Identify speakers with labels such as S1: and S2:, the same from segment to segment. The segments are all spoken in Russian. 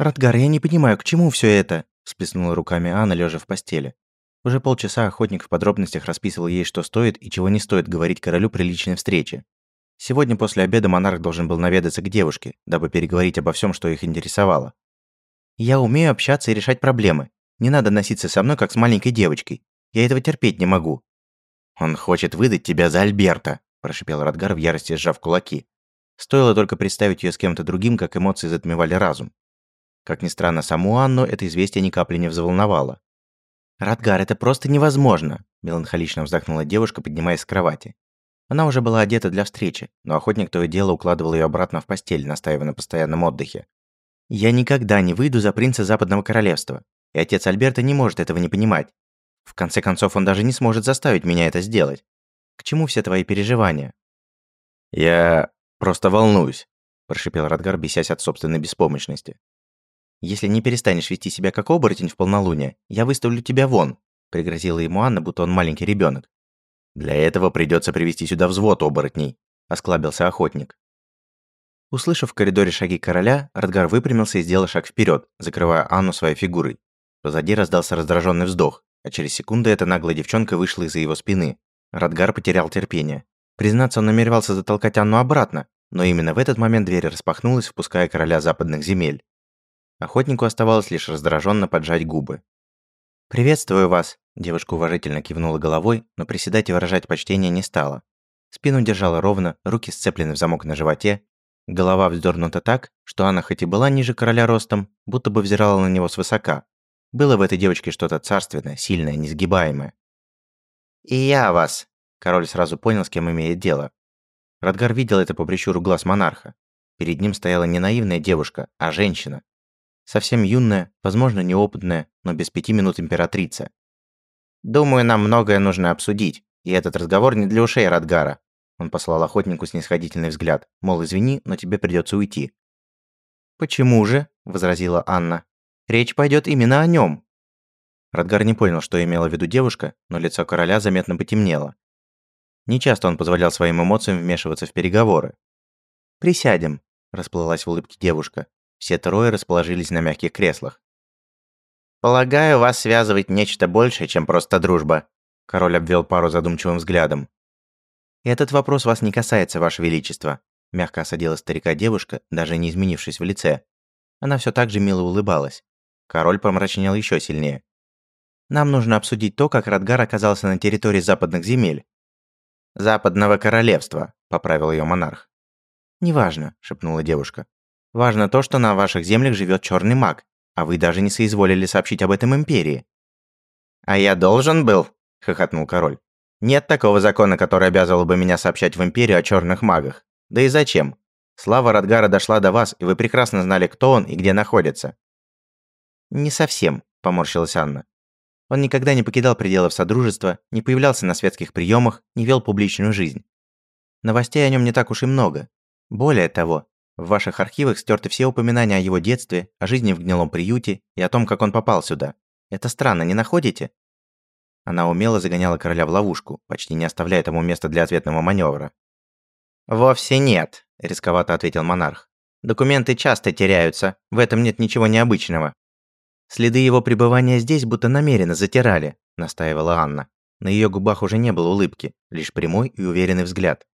S1: «Радгар, я не понимаю, к чему все это?» – всплеснула руками Анна, лежа в постели. Уже полчаса охотник в подробностях расписывал ей, что стоит и чего не стоит говорить королю при личной встрече. Сегодня после обеда монарх должен был наведаться к девушке, дабы переговорить обо всем, что их интересовало. «Я умею общаться и решать проблемы. Не надо носиться со мной, как с маленькой девочкой. Я этого терпеть не могу». «Он хочет выдать тебя за Альберта», – прошипел Радгар в ярости, сжав кулаки. Стоило только представить ее с кем-то другим, как эмоции затмевали разум. Как ни странно, саму Анну это известие ни капли не взволновало. «Радгар, это просто невозможно!» – меланхолично вздохнула девушка, поднимаясь с кровати. Она уже была одета для встречи, но охотник то и дело укладывал ее обратно в постель, настаивая на постоянном отдыхе. «Я никогда не выйду за принца Западного Королевства, и отец Альберта не может этого не понимать. В конце концов, он даже не сможет заставить меня это сделать. К чему все твои переживания?»
S2: «Я просто волнуюсь», – прошипел Радгар, бесясь от собственной беспомощности.
S1: «Если не перестанешь вести себя как оборотень в полнолуние, я выставлю тебя вон», – пригрозила ему Анна, будто он маленький ребенок.
S2: «Для этого придется привести сюда взвод оборотней», – осклабился охотник.
S1: Услышав в коридоре шаги короля, Радгар выпрямился и сделал шаг вперед, закрывая Анну своей фигурой. Позади раздался раздраженный вздох, а через секунду эта наглая девчонка вышла из-за его спины. Радгар потерял терпение. Признаться, он намеревался затолкать Анну обратно, но именно в этот момент дверь распахнулась, впуская короля западных земель. Охотнику оставалось лишь раздраженно поджать губы. «Приветствую вас!» – девушка уважительно кивнула головой, но приседать и выражать почтение не стала. Спину держала ровно, руки сцеплены в замок на животе, голова вздернута так, что она хоть и была ниже короля ростом, будто бы взирала на него свысока. Было в этой девочке что-то царственное, сильное, несгибаемое. «И я вас!» – король сразу понял, с кем имеет дело. Радгар видел это по прищуру глаз монарха. Перед ним стояла не наивная девушка, а женщина. Совсем юная, возможно, неопытная, но без пяти минут императрица. «Думаю, нам многое нужно обсудить, и этот разговор не для ушей Радгара». Он послал охотнику снисходительный взгляд, мол, извини, но тебе придется уйти. «Почему же?» – возразила Анна. «Речь пойдет именно о нем». Радгар не понял, что имела в виду девушка, но лицо короля заметно потемнело. Нечасто он позволял своим эмоциям вмешиваться в переговоры. «Присядем», – расплылась в улыбке девушка. Все трое расположились на мягких креслах.
S3: «Полагаю, вас связывает нечто большее, чем просто дружба», король обвел пару задумчивым взглядом.
S1: «Этот вопрос вас не касается, ваше величество», мягко осадила старика девушка, даже не изменившись в лице. Она все так же мило улыбалась. Король помрачнел еще сильнее. «Нам нужно обсудить то, как Радгар оказался на территории западных земель».
S3: «Западного королевства», – поправил ее монарх.
S1: «Неважно», – шепнула девушка. Важно то, что на ваших землях живет черный маг, а вы даже не соизволили сообщить об этом империи».
S3: «А я должен был?» – хохотнул король. «Нет такого закона, который обязывал бы меня сообщать в империю о черных магах. Да и зачем? Слава Радгара дошла до вас, и вы прекрасно знали, кто он и где находится».
S1: «Не совсем», – поморщилась Анна. Он никогда не покидал пределов Содружества, не появлялся на светских приемах, не вел публичную жизнь. Новостей о нем не так уж и много. Более того, в ваших архивах стерты все упоминания о его детстве, о жизни в гнилом приюте и о том, как он попал сюда. Это странно, не находите? Она умело загоняла короля в ловушку, почти не оставляя тому места для ответного маневра.
S3: «Вовсе нет», – рисковато ответил монарх. «Документы часто теряются, в этом нет ничего необычного».
S1: «Следы его пребывания здесь будто намеренно затирали», – настаивала Анна. На ее губах уже не было улыбки, лишь прямой и уверенный взгляд.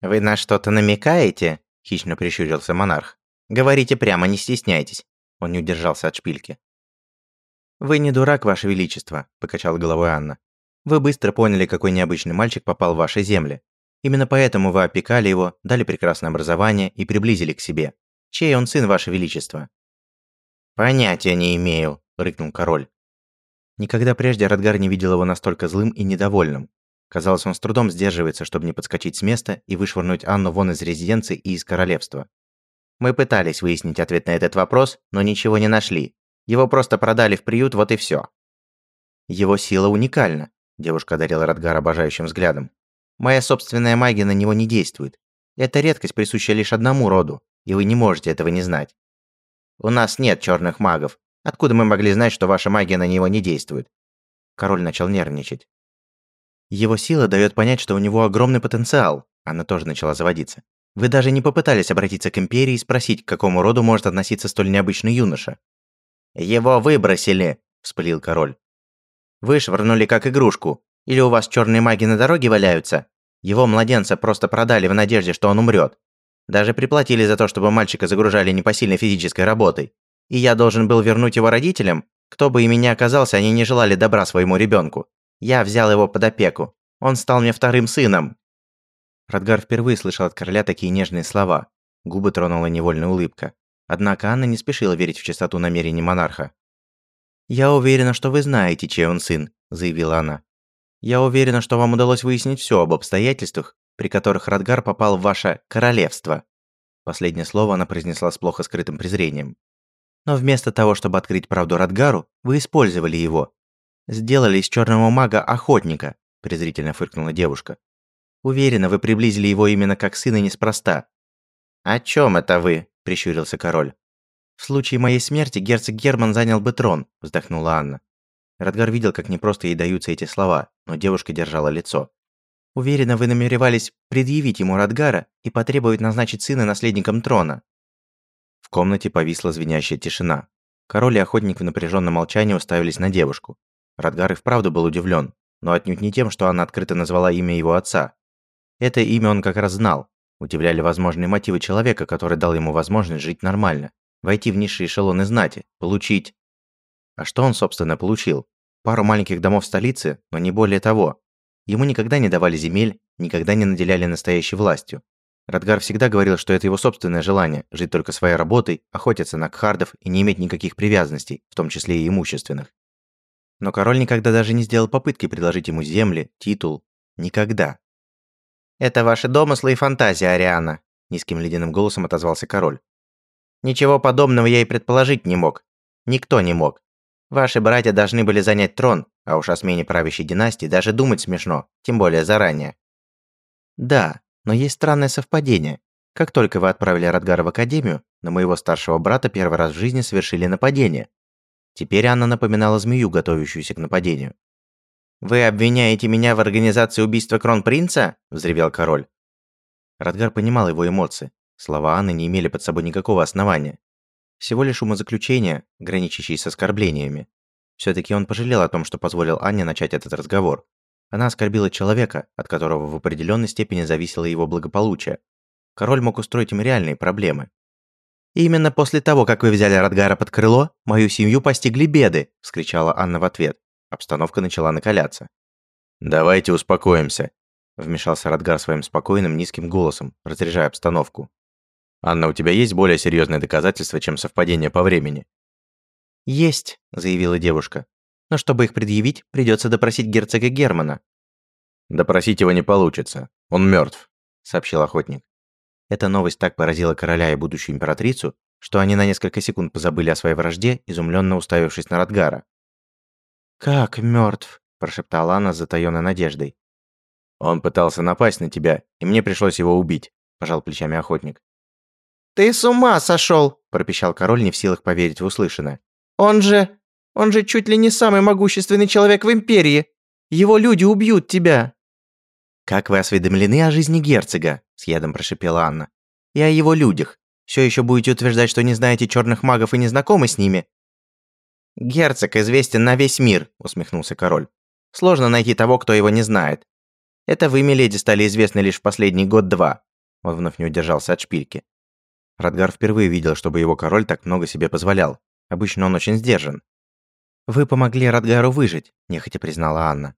S3: «Вы на что-то намекаете?» Хищно прищурился монарх. Говорите прямо, не стесняйтесь. Он не удержался от шпильки.
S1: Вы не дурак, ваше величество, покачала головой Анна. Вы быстро поняли, какой необычный мальчик попал в ваши земли. Именно поэтому вы опекали его, дали прекрасное образование и приблизили к себе. Чей он сын, ваше величество?
S3: Понятия не имею, рыкнул король.
S1: Никогда прежде Радгар не видел его настолько злым и недовольным. Казалось, он с трудом сдерживается, чтобы не подскочить с места и вышвырнуть Анну вон из резиденции и из королевства.
S3: Мы пытались выяснить ответ на этот вопрос, но ничего не нашли. Его просто продали в приют, вот и все.
S1: Его сила уникальна, девушка одарила Радгара обожающим взглядом. Моя собственная магия на него не действует. Это редкость, присущая лишь одному роду, и вы не можете этого не знать.
S3: У нас нет черных магов. Откуда мы могли знать, что ваша магия на него не действует?
S1: Король начал нервничать. Его сила дает понять, что у него огромный потенциал. Она тоже начала заводиться. Вы даже не попытались обратиться к Империи и спросить, к какому роду может относиться столь необычный юноша.
S3: «Его выбросили», – вспылил король.
S1: «Вы швырнули как игрушку. Или у вас черные маги на дороге валяются? Его младенца просто продали в надежде, что он умрет. Даже приплатили за то, чтобы мальчика загружали непосильной физической работой. И я должен был вернуть его родителям? Кто бы ими ни оказался, они не желали добра своему ребенку. Я взял его под опеку. Он стал мне вторым сыном. Радгар впервые слышал от короля такие нежные слова. Губы тронула невольная улыбка. Однако Анна не спешила верить в чистоту намерений монарха. «Я уверена, что вы знаете, чей он сын», – заявила она. «Я уверена, что вам удалось выяснить все об обстоятельствах, при которых Радгар попал в ваше королевство». Последнее слово она произнесла с плохо скрытым презрением. «Но вместо того, чтобы открыть правду Радгару, вы использовали его. Сделали из черного мага охотника», – презрительно фыркнула девушка. Уверена, вы приблизили его именно как сына неспроста.
S3: О чем это вы? прищурился король.
S1: В случае моей смерти герцог Герман занял бы трон, вздохнула Анна. Радгар видел, как непросто ей даются эти слова, но девушка держала лицо. Уверена, вы намеревались предъявить ему Радгара и потребовать назначить сына наследником трона. В комнате повисла звенящая тишина. Король и охотник в напряженном молчании уставились на девушку. Радгар и вправду был удивлен, но отнюдь не тем, что она открыто назвала имя его отца. Это имя он как раз знал. Удивляли возможные мотивы человека, который дал ему возможность жить нормально, войти в низшие эшелоны знати, получить... А что он, собственно, получил? Пару маленьких домов в столице, но не более того. Ему никогда не давали земель, никогда не наделяли настоящей властью. Радгар всегда говорил, что это его собственное желание – жить только своей работой, охотиться на кхардов и не иметь никаких привязанностей, в том числе и имущественных. Но король никогда даже не сделал попытки предложить ему земли, титул. Никогда.
S3: «Это ваши домыслы и фантазии, Ариана», – низким ледяным голосом отозвался король. «Ничего подобного я и предположить не мог. Никто не мог. Ваши братья должны были занять трон, а уж о смене правящей династии даже думать смешно, тем более заранее».
S1: «Да, но есть странное совпадение. Как только вы отправили Радгара в академию, на моего старшего брата первый раз в жизни совершили нападение. Теперь Анна напоминала змею, готовящуюся к нападению.
S3: «Вы обвиняете меня в организации убийства кронпринца?» – взревел король.
S1: Радгар понимал его эмоции. Слова Анны не имели под собой никакого основания. Всего лишь умозаключения, граничащие с оскорблениями. все таки он пожалел о том, что позволил Анне начать этот разговор. Она оскорбила человека, от которого в определенной степени зависело его благополучие. Король мог устроить им реальные проблемы. «Именно после того, как вы взяли Радгара под крыло, мою семью постигли беды!» – вскричала Анна в ответ. Обстановка начала накаляться.
S2: «Давайте успокоимся», –
S1: вмешался Радгар своим спокойным низким голосом, разряжая обстановку.
S2: «Анна, у тебя есть более серьезные доказательства, чем совпадение по времени?»
S1: «Есть», – заявила девушка. «Но чтобы их предъявить, придется допросить герцога Германа».
S2: «Допросить его не получится. Он мертв», – сообщил охотник.
S1: Эта новость так поразила короля и будущую императрицу, что они на несколько секунд позабыли о своей вражде, изумленно уставившись на Радгара. «Как мертв? прошептала она с затаённой надеждой.
S2: «Он пытался напасть на тебя, и мне пришлось его убить», – пожал плечами охотник.
S3: «Ты с ума сошел!
S1: пропищал король, не в силах поверить в услышанное.
S3: «Он же... он же чуть ли не самый могущественный человек в Империи! Его люди убьют тебя!»
S1: «Как вы осведомлены о жизни герцога?» – с ядом прошипела Анна. «И о его людях. Все еще будете утверждать, что не знаете черных магов и не знакомы с ними?»
S3: «Герцог известен на весь мир», – усмехнулся король. «Сложно найти того, кто его не знает. Это вы, миледи, стали известны лишь в последний год-два».
S1: Он вновь не удержался от шпильки. Радгар впервые видел, чтобы его король так много себе позволял. Обычно он очень сдержан. «Вы помогли Радгару выжить», – нехотя признала Анна.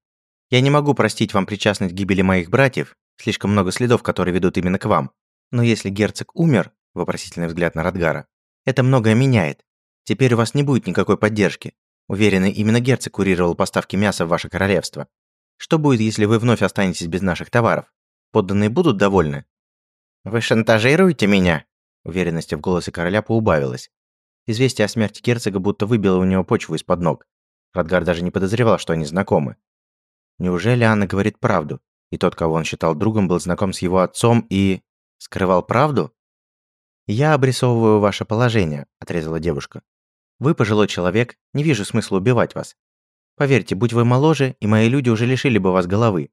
S1: «Я не могу простить вам причастность к гибели моих братьев, слишком много следов, которые ведут именно к вам. Но если герцог умер, вопросительный взгляд на Радгара, это многое меняет. Теперь у вас не будет никакой поддержки. Уверены, именно герцог курировал поставки мяса в ваше королевство. Что будет, если вы вновь останетесь без наших товаров? Подданные будут довольны?
S3: Вы шантажируете меня?
S1: Уверенность в голосе короля поубавилась. Известие о смерти герцога будто выбило у него почву из-под ног. Радгар даже не подозревал, что они знакомы. Неужели Анна говорит правду? И тот, кого он считал другом, был знаком с его отцом и... скрывал правду? «Я обрисовываю ваше положение», – отрезала девушка. Вы пожилой человек, не вижу смысла убивать вас. Поверьте, будь вы моложе, и мои люди уже лишили бы вас головы.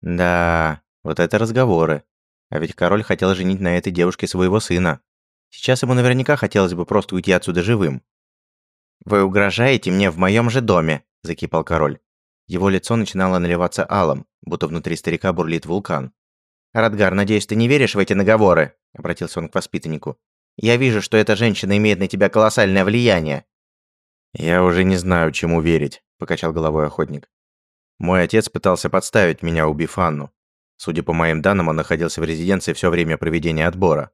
S1: Да, вот это разговоры. А ведь король хотел женить на этой девушке своего сына. Сейчас ему наверняка хотелось бы просто уйти отсюда живым. «Вы угрожаете мне в моем же доме», – закипал король. Его лицо начинало наливаться алым, будто внутри старика бурлит вулкан. «Радгар, надеюсь, ты не веришь в эти наговоры?» – обратился он к воспитаннику. «Я вижу, что эта женщина имеет на тебя колоссальное влияние».
S2: «Я уже не знаю, чему верить», – покачал головой охотник. «Мой отец пытался подставить меня, убив Анну. Судя по моим данным, он находился в резиденции все время проведения отбора.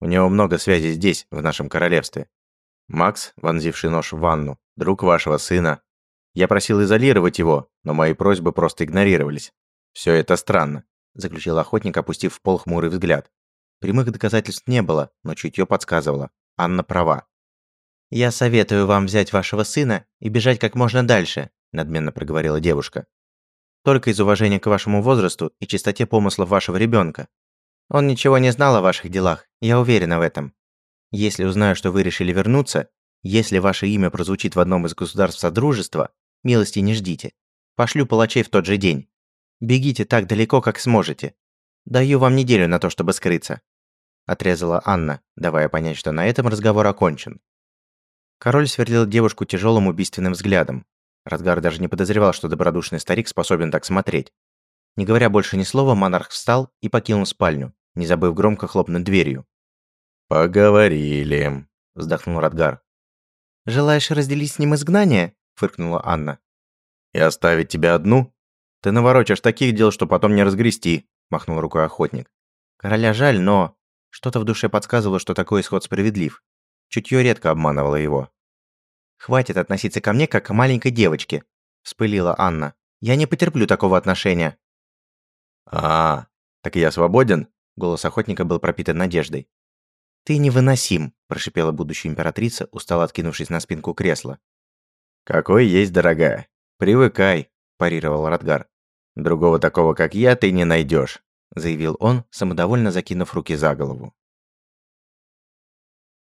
S2: У него много связей здесь, в нашем королевстве. Макс, вонзивший нож в ванну, друг вашего сына. Я просил изолировать его, но мои просьбы просто игнорировались. Все это странно», – заключил охотник, опустив в пол хмурый взгляд. Прямых доказательств не было, но чутье подсказывало. Анна права.
S1: «Я советую вам взять вашего сына и бежать как можно дальше», – надменно проговорила девушка. «Только из уважения к вашему возрасту и чистоте помыслов вашего ребенка. Он ничего не знал о ваших делах, я уверена в этом. Если узнаю, что вы решили вернуться, если ваше имя прозвучит в одном из государств Содружества, милости не ждите. Пошлю палачей в тот же день. Бегите так далеко, как сможете. Даю вам неделю на то, чтобы скрыться отрезала Анна, давая понять, что на этом разговор окончен. Король сверлил девушку тяжелым убийственным взглядом. Радгар даже не подозревал, что добродушный старик способен так смотреть. Не говоря больше ни слова, монарх встал и покинул спальню, не забыв громко хлопнуть дверью.
S2: «Поговорили», – вздохнул Радгар.
S1: «Желаешь разделить с ним изгнание?» – фыркнула Анна.
S2: «И оставить тебя одну? Ты наворочишь таких дел, что потом не разгрести», – махнул рукой охотник.
S1: «Короля жаль, но...» Что-то в душе подсказывало, что такой исход справедлив. Чутье редко обманывало его. «Хватит относиться ко мне, как к маленькой девочке», – вспылила Анна. «Я не потерплю такого отношения».
S2: «А, так я свободен?» – голос охотника был пропитан надеждой.
S1: «Ты невыносим», – прошипела будущая императрица, устало откинувшись на спинку кресла.
S2: «Какой есть, дорогая. Привыкай», – парировал Радгар. «Другого такого, как я, ты не найдешь заявил он, самодовольно закинув руки за голову.